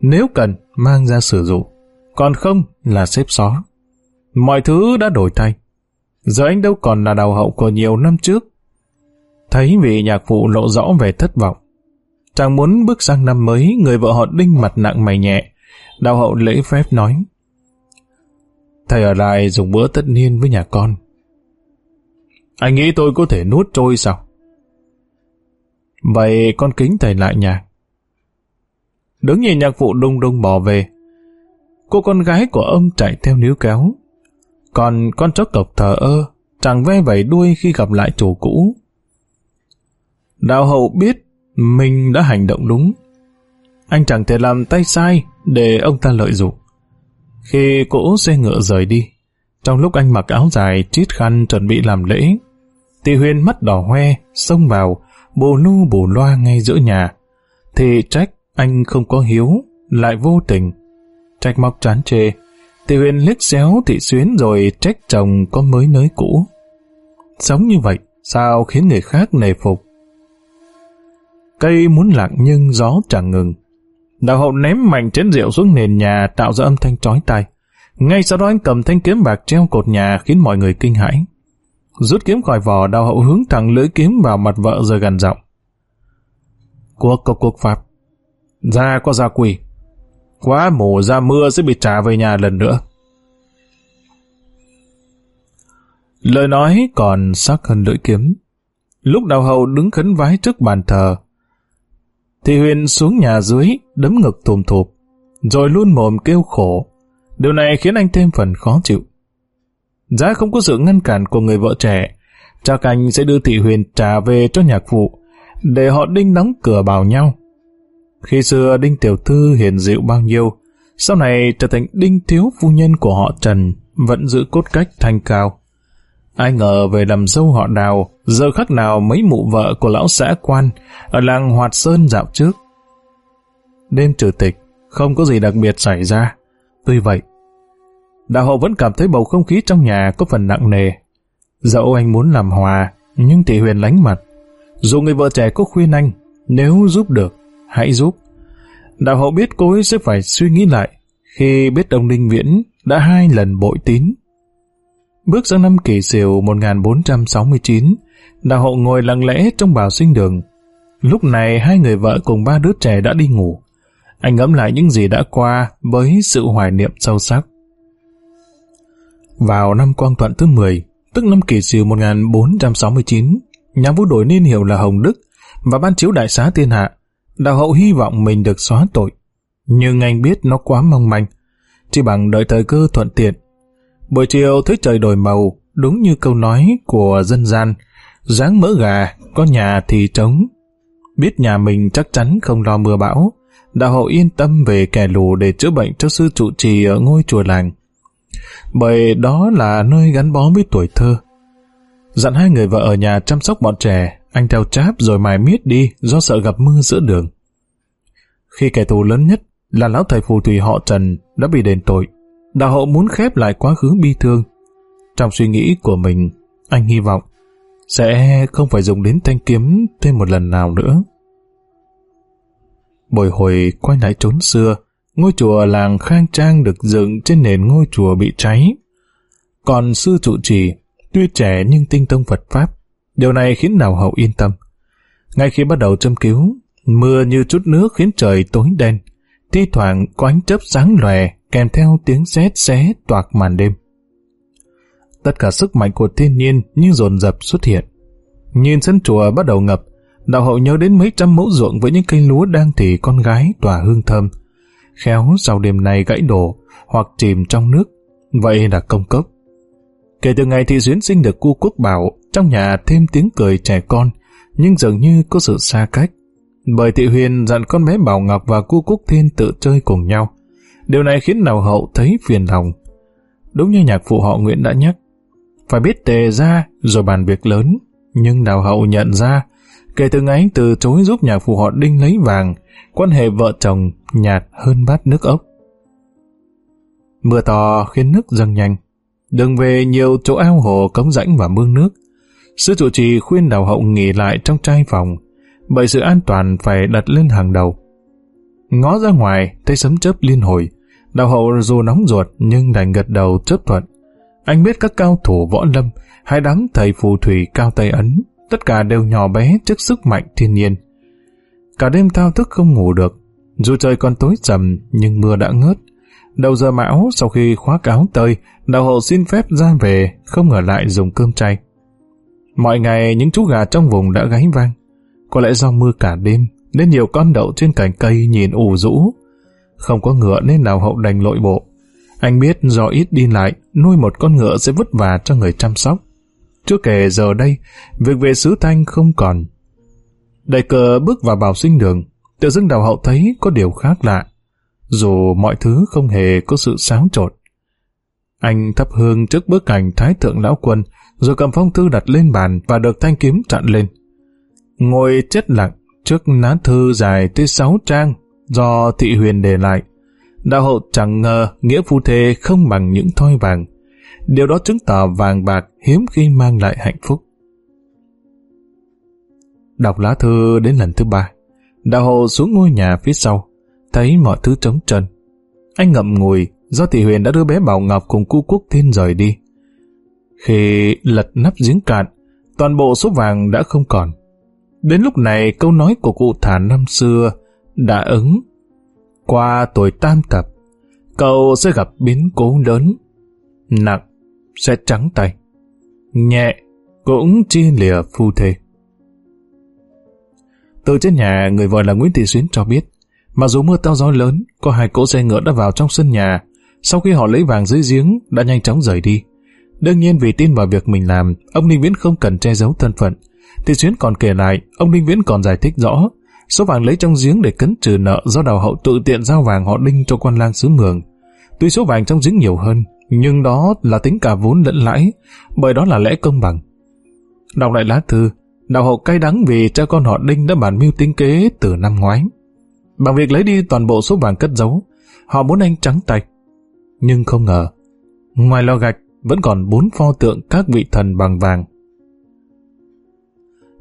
Nếu cần, mang ra sử dụng. Còn không là xếp xó. Mọi thứ đã đổi thay. Giờ anh đâu còn là đào hậu của nhiều năm trước. Thấy vị nhạc phụ lộ rõ về thất vọng. Chàng muốn bước sang năm mới, người vợ họ đinh mặt nặng mày nhẹ. Đào hậu lễ phép nói. Thầy ở lại dùng bữa tất niên với nhà con. Anh nghĩ tôi có thể nuốt trôi sao? Vậy con kính thầy lại nhà. Đứng nhìn nhạc phụ đung đung bỏ về. Cô con gái của ông chạy theo níu kéo. Còn con chó cộc thờ ơ, chẳng ve vẩy đuôi khi gặp lại chủ cũ. Đạo hậu biết mình đã hành động đúng. Anh chẳng thể làm tay sai để ông ta lợi dụng. Khi cỗ xe ngựa rời đi, trong lúc anh mặc áo dài chít khăn chuẩn bị làm lễ, thì huyên mắt đỏ hoe, xông vào, bù lu bù loa ngay giữa nhà. Thì trách anh không có hiếu, lại vô tình. Trách móc chán chê, thì Huyền liếc xéo thị xuyến rồi trách chồng có mới nới cũ. Sống như vậy, sao khiến người khác nề phục? Cây muốn lặng nhưng gió chẳng ngừng. Đạo hậu ném mạnh chén rượu xuống nền nhà tạo ra âm thanh chói tai. Ngay sau đó anh cầm thanh kiếm bạc treo cột nhà khiến mọi người kinh hãi. Rút kiếm khỏi vỏ, đào hậu hướng thẳng lưỡi kiếm vào mặt vợ rồi gần giọng. Cuộc có cuộc pháp. Ra có ra quỷ. Quá mổ ra mưa sẽ bị trả về nhà lần nữa. Lời nói còn sắc hơn lưỡi kiếm. Lúc đào hậu đứng khấn vái trước bàn thờ, thì Huyền xuống nhà dưới, đấm ngực thùm thụp, rồi luôn mồm kêu khổ. Điều này khiến anh thêm phần khó chịu. Giá không có sự ngăn cản của người vợ trẻ, Cha Canh sẽ đưa Thị Huyền trả về cho nhạc phụ, để họ đinh đóng cửa bảo nhau. Khi xưa Đinh Tiểu Thư hiền dịu bao nhiêu, sau này trở thành Đinh Thiếu Phu Nhân của họ Trần, vẫn giữ cốt cách thanh cao. Ai ngờ về làm dâu họ đào, giờ khắc nào mấy mụ vợ của lão xã quan ở làng Hoạt Sơn dạo trước. Đêm trừ tịch, không có gì đặc biệt xảy ra. Tuy vậy, đạo hậu vẫn cảm thấy bầu không khí trong nhà có phần nặng nề. Dẫu anh muốn làm hòa, nhưng tỷ huyền lánh mặt. Dù người vợ trẻ có khuyên anh, nếu giúp được, hãy giúp. Đạo hậu biết cô ấy sẽ phải suy nghĩ lại khi biết ông ninh Viễn đã hai lần bội tín. Bước sang năm kỷ sửu 1469, đạo hậu ngồi lặng lẽ trong bào sinh đường. Lúc này hai người vợ cùng ba đứa trẻ đã đi ngủ. Anh ngẫm lại những gì đã qua với sự hoài niệm sâu sắc. Vào năm quang thuận thứ 10, tức năm kỷ sửu 1469, nhà vua đổi niên hiệu là Hồng Đức và ban chiếu đại xá thiên hạ. Đào hậu hy vọng mình được xóa tội. Nhưng anh biết nó quá mong manh, chỉ bằng đợi thời cơ thuận tiện. Buổi chiều thấy trời đổi màu, đúng như câu nói của dân gian, dáng mỡ gà, có nhà thì trống. Biết nhà mình chắc chắn không lo mưa bão, đạo hậu yên tâm về kẻ lù để chữa bệnh cho sư trụ trì ở ngôi chùa làng. Bởi đó là nơi gắn bó với tuổi thơ. Dặn hai người vợ ở nhà chăm sóc bọn trẻ, anh theo cháp rồi mài miết đi do sợ gặp mưa giữa đường. Khi kẻ thù lớn nhất là lão thầy phù thủy họ Trần đã bị đền tội, đạo hậu muốn khép lại quá khứ bi thương. Trong suy nghĩ của mình, anh hy vọng sẽ không phải dùng đến thanh kiếm thêm một lần nào nữa. Bồi hồi quay lại trốn xưa, ngôi chùa làng khang trang được dựng trên nền ngôi chùa bị cháy. Còn sư trụ trì, tuy trẻ nhưng tinh tông Phật Pháp, điều này khiến đào hậu yên tâm. Ngay khi bắt đầu châm cứu, mưa như chút nước khiến trời tối đen, thi thoảng có ánh chớp sáng lòe kèm theo tiếng sét xé toạc màn đêm. Tất cả sức mạnh của thiên nhiên như dồn dập xuất hiện. Nhìn sân chùa bắt đầu ngập, đạo hậu nhớ đến mấy trăm mẫu ruộng với những cây lúa đang thì con gái tỏa hương thơm. Khéo sau đêm nay gãy đổ hoặc chìm trong nước, vậy là công cốc. Kể từ ngày thị duyến sinh được cu quốc bảo, trong nhà thêm tiếng cười trẻ con, nhưng dường như có sự xa cách. Bởi thị huyền dặn con bé Bảo Ngọc và cu quốc thiên tự chơi cùng nhau. Điều này khiến đào hậu thấy phiền lòng. Đúng như nhạc phụ họ Nguyễn đã nhắc, phải biết tề ra rồi bàn việc lớn, nhưng đào hậu nhận ra, kể từ ngày anh từ chối giúp nhà phụ họ Đinh lấy vàng, quan hệ vợ chồng nhạt hơn bát nước ốc. Mưa to khiến nước dâng nhanh. Đừng về nhiều chỗ ao hồ cống rãnh và mương nước. Sư trụ trì khuyên đào hậu nghỉ lại trong trai phòng, bởi sự an toàn phải đặt lên hàng đầu. Ngó ra ngoài, thấy sấm chớp liên hồi. Đào hậu dù nóng ruột nhưng đành gật đầu chấp thuận. Anh biết các cao thủ võ lâm, hay đám thầy phù thủy cao tay ấn, tất cả đều nhỏ bé trước sức mạnh thiên nhiên. Cả đêm thao thức không ngủ được, dù trời còn tối sầm nhưng mưa đã ngớt. Đầu giờ mão sau khi khóa cáo tơi, đạo hộ xin phép ra về, không ngờ lại dùng cơm chay. Mọi ngày những chú gà trong vùng đã gáy vang. Có lẽ do mưa cả đêm, nên nhiều con đậu trên cành cây nhìn ủ rũ. Không có ngựa nên đào hậu đành lội bộ. Anh biết do ít đi lại, nuôi một con ngựa sẽ vất vả cho người chăm sóc. Chưa kể giờ đây, việc về xứ thanh không còn. Đại cờ bước vào bảo sinh đường, tự dưng đào hậu thấy có điều khác lạ, dù mọi thứ không hề có sự sáng trột. Anh thắp hương trước bức ảnh Thái Thượng Lão Quân, rồi cầm phong thư đặt lên bàn và được thanh kiếm chặn lên. Ngồi chết lặng trước lá thư dài tới sáu trang do thị huyền để lại. Đạo hậu chẳng ngờ nghĩa phu thê không bằng những thoi vàng. Điều đó chứng tỏ vàng bạc hiếm khi mang lại hạnh phúc. Đọc lá thư đến lần thứ ba, đạo hậu xuống ngôi nhà phía sau, thấy mọi thứ trống trơn. Anh ngậm ngùi do thị huyền đã đưa bé Bảo Ngọc cùng cu quốc thiên rời đi. Khi lật nắp giếng cạn, toàn bộ số vàng đã không còn. Đến lúc này câu nói của cụ thả năm xưa đã ứng qua tuổi tam tập, cậu sẽ gặp biến cố lớn. Nặng sẽ trắng tay. Nhẹ cũng chia lìa phu thê. Từ trên nhà, người vợ là Nguyễn Thị Xuyến cho biết, mặc dù mưa to gió lớn, có hai cỗ xe ngựa đã vào trong sân nhà, sau khi họ lấy vàng dưới giếng, đã nhanh chóng rời đi. Đương nhiên vì tin vào việc mình làm, ông Ninh Viễn không cần che giấu thân phận. Thị Xuyến còn kể lại, ông Ninh Viễn còn giải thích rõ, Số vàng lấy trong giếng để cấn trừ nợ do đào hậu tự tiện giao vàng họ đinh cho quan lang xứ mường. Tuy số vàng trong giếng nhiều hơn, nhưng đó là tính cả vốn lẫn lãi, bởi đó là lẽ công bằng. Đọc lại lá thư, đạo hậu cay đắng vì cha con họ đinh đã bàn mưu tính kế từ năm ngoái. Bằng việc lấy đi toàn bộ số vàng cất giấu, họ muốn anh trắng tay. Nhưng không ngờ, ngoài lò gạch vẫn còn bốn pho tượng các vị thần bằng vàng.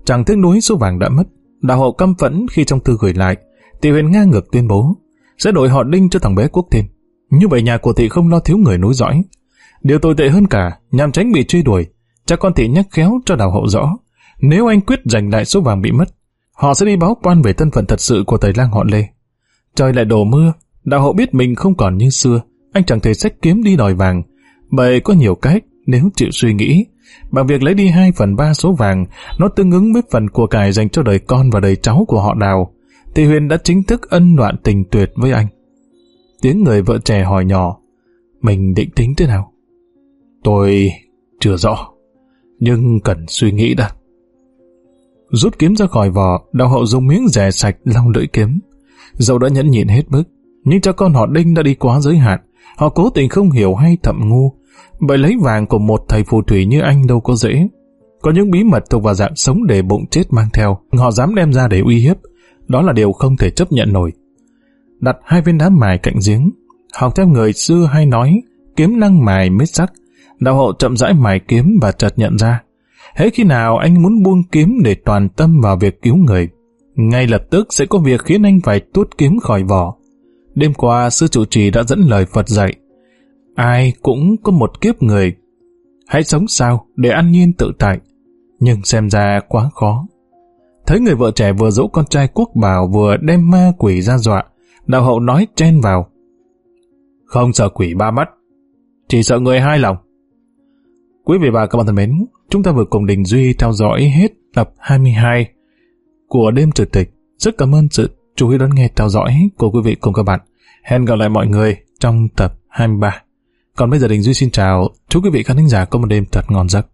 Chẳng tiếc núi số vàng đã mất, Đạo hậu căm phẫn khi trong thư gửi lại, tiểu huyền ngang ngược tuyên bố sẽ đổi họ đinh cho thằng bé quốc thêm. Như vậy nhà của thị không lo thiếu người nối dõi. Điều tồi tệ hơn cả, nhằm tránh bị truy đuổi, cha con thị nhắc khéo cho đào hậu rõ. Nếu anh quyết giành lại số vàng bị mất, họ sẽ đi báo quan về thân phận thật sự của thầy lang họ Lê. Trời lại đổ mưa, đào hậu biết mình không còn như xưa, anh chẳng thể sách kiếm đi đòi vàng, bởi có nhiều cách nếu chịu suy nghĩ. Bằng việc lấy đi 2 phần 3 số vàng, nó tương ứng với phần của cải dành cho đời con và đời cháu của họ đào, thì Huyền đã chính thức ân đoạn tình tuyệt với anh. Tiếng người vợ trẻ hỏi nhỏ, mình định tính thế nào? Tôi chưa rõ, nhưng cần suy nghĩ đã. Rút kiếm ra khỏi vỏ, đào hậu dùng miếng rẻ sạch lau lưỡi kiếm. Dẫu đã nhẫn nhịn hết mức, nhưng cho con họ Đinh đã đi quá giới hạn. Họ cố tình không hiểu hay thậm ngu. Bởi lấy vàng của một thầy phù thủy như anh đâu có dễ. Có những bí mật thuộc vào dạng sống để bụng chết mang theo. Họ dám đem ra để uy hiếp. Đó là điều không thể chấp nhận nổi. Đặt hai viên đá mài cạnh giếng. Học theo người xưa hay nói, kiếm năng mài mết sắc. Đạo hộ chậm rãi mài kiếm và chợt nhận ra. Hễ khi nào anh muốn buông kiếm để toàn tâm vào việc cứu người, ngay lập tức sẽ có việc khiến anh phải tuốt kiếm khỏi vỏ. Đêm qua, sư trụ trì đã dẫn lời Phật dạy. Ai cũng có một kiếp người. Hãy sống sao để an nhiên tự tại. Nhưng xem ra quá khó. Thấy người vợ trẻ vừa dỗ con trai quốc bảo vừa đem ma quỷ ra dọa, đạo hậu nói chen vào. Không sợ quỷ ba mắt, chỉ sợ người hai lòng. Quý vị và các bạn thân mến, chúng ta vừa cùng Đình Duy theo dõi hết tập 22 của đêm trừ tịch. Rất cảm ơn sự chú ý đón nghe theo dõi của quý vị cùng các bạn. Hẹn gặp lại mọi người trong tập 23. Còn bây giờ Đình Duy xin chào, chúc quý vị khán thính giả có một đêm thật ngon giấc.